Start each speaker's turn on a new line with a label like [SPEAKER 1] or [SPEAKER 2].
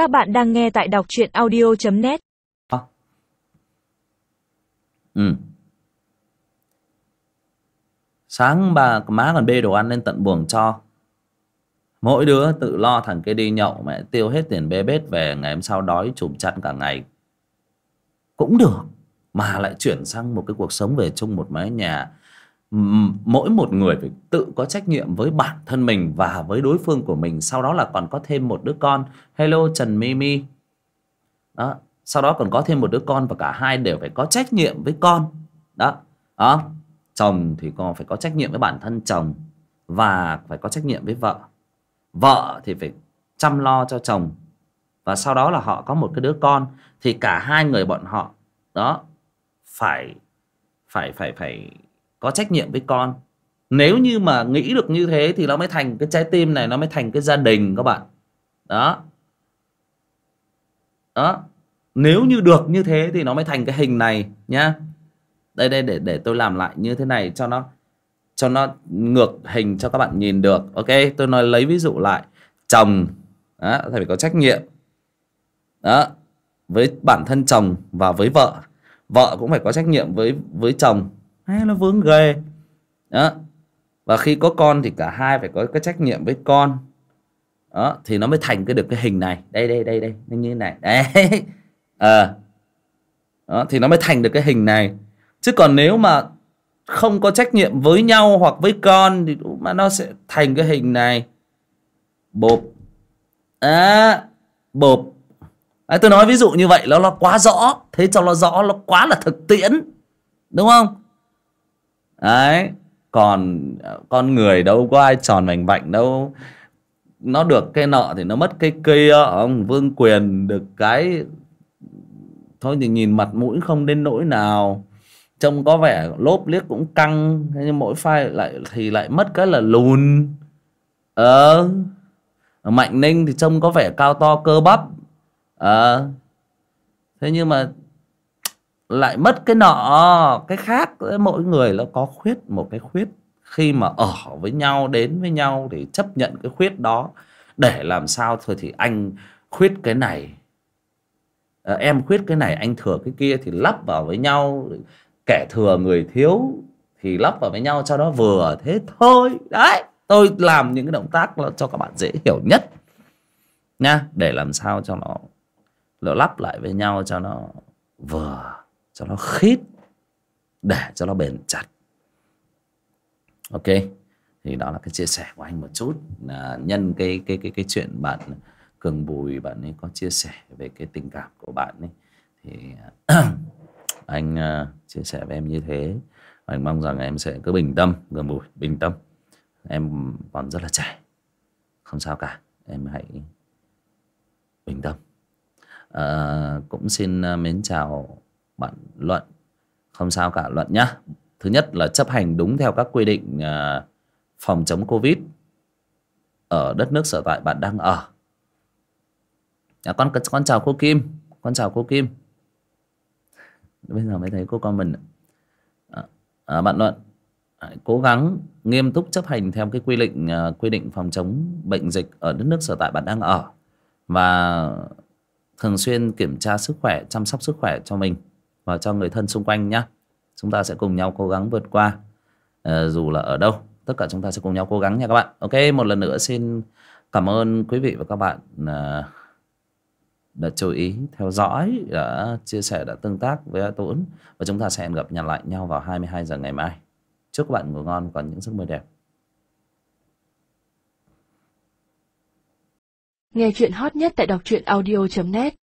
[SPEAKER 1] Các bạn đang nghe tại đọc truyện audio.net à.
[SPEAKER 2] Ừ. Sáng bà má còn bê đồ ăn lên tận buồng cho. Mỗi đứa tự lo thằng kia đi nhậu, Mẹ tiêu hết tiền bê bết về, Ngày hôm sau đói chùm chăn cả ngày. Cũng được, Mà lại chuyển sang một cái cuộc sống về chung một mái nhà. Mỗi một người phải tự có trách nhiệm với bản thân mình Và với đối phương của mình, Sau đó là còn có thêm một đứa con. Hello, Trần Mimi. Đó, sau đó còn có thêm một đứa con và cả hai đều phải có trách nhiệm với con. Đó đó. Chồng thì còn phải có trách nhiệm với bản thân chồng và phải có trách nhiệm với vợ. Vợ thì phải chăm lo cho chồng và sau đó là họ có một cái đứa con thì cả hai người bọn họ, đó, phải phải phải phải có trách nhiệm với con. Nếu như mà nghĩ được như thế thì nó mới thành cái trái tim này nó mới thành cái gia đình các bạn. Đó. Đó. Nếu như được như thế thì nó mới thành cái hình này nhá. Đây đây để để tôi làm lại như thế này cho nó cho nó ngược hình cho các bạn nhìn được ok? Tôi nói lấy ví dụ lại. Chồng đó, phải có trách nhiệm. Đó. Với bản thân chồng và với vợ. Vợ cũng phải có trách nhiệm với với chồng hay nó vướng ghê. Đó. Và khi có con thì cả hai phải có cái trách nhiệm với con. Đó thì nó mới thành cái được cái hình này. Đây đây đây đây như thế này. Đấy. Ờ. Đó, thì nó mới thành được cái hình này. Chứ còn nếu mà không có trách nhiệm với nhau hoặc với con thì mà nó sẽ thành cái hình này. Bộp. À, bộp. À, tôi nói ví dụ như vậy nó nó quá rõ. Thế cho nó rõ nó quá là thực tiễn. Đúng không? Đấy. Còn ờ, con người đâu có ai tròn mảnh vạnh đâu. Nó được cái nọ thì nó mất cái kia ờ, ông vương quyền được cái, thôi thì nhìn mặt mũi không đến nỗi nào. Trông có vẻ lốp liếc cũng căng, thế nhưng mỗi file lại, thì lại mất cái là lùn. Ờ. Mạnh ninh thì trông có vẻ cao to cơ bắp. Ờ. Thế nhưng mà lại mất cái nọ. Cái khác mỗi người nó có khuyết một cái khuyết. Khi mà ở với nhau đến với nhau thì chấp nhận cái khuyết đó để làm sao thôi thì anh khuyết cái này. À, em khuyết cái này anh thừa cái kia thì lắp vào với nhau. Kẻ thừa người thiếu thì lắp vào với nhau cho nó vừa thế thôi. Đấy tôi làm những cái động tác cho các bạn dễ hiểu nhất nha. Để làm sao cho nó nó lắp lại với nhau cho nó vừa cho nó khít để cho nó bền chặt. Ok thì đó là cái chia sẻ của anh một chút. Là nhân cái cái cái cái chuyện bạn cường bùi bạn ấy có chia sẻ về cái tình cảm của bạn ấy thì à, anh uh, chia sẻ với em như thế. Anh mong rằng em sẽ cứ bình tâm cường bùi bình tâm. Em còn rất là trẻ không sao cả em hãy bình tâm. À, cũng xin à, mến chào bạn luận. Không sao cả luận nhá. Thứ nhất là chấp hành đúng theo các quy định à, phòng chống covid ở đất nước sở tại bạn đang ở. À, con con chào cô Kim. Con chào cô Kim. Bây giờ mới thấy cô con mình à, à, bạn luận à, cố gắng nghiêm túc chấp hành theo cái quy định à, quy định phòng chống bệnh dịch ở đất nước sở tại bạn đang ở và thường xuyên kiểm tra sức khỏe chăm sóc sức khỏe cho mình và cho người thân xung quanh nhé chúng ta sẽ cùng nhau cố gắng vượt qua. Ờ, dù là ở đâu, tất cả chúng ta sẽ cùng nhau cố gắng nha các bạn. Ok, một lần nữa xin cảm ơn quý vị và các bạn ờ, đã chú ý, theo dõi, đã chia sẻ, đã tương tác với Tuấn. Và chúng ta sẽ hẹn gặp nhặt lại nhau vào 22 giờ ngày mai. Chúc các bạn ngủ ngon còn những giấc mơ đẹp.
[SPEAKER 1] Nghe chuyện hot nhất tại đọc truyện audio.net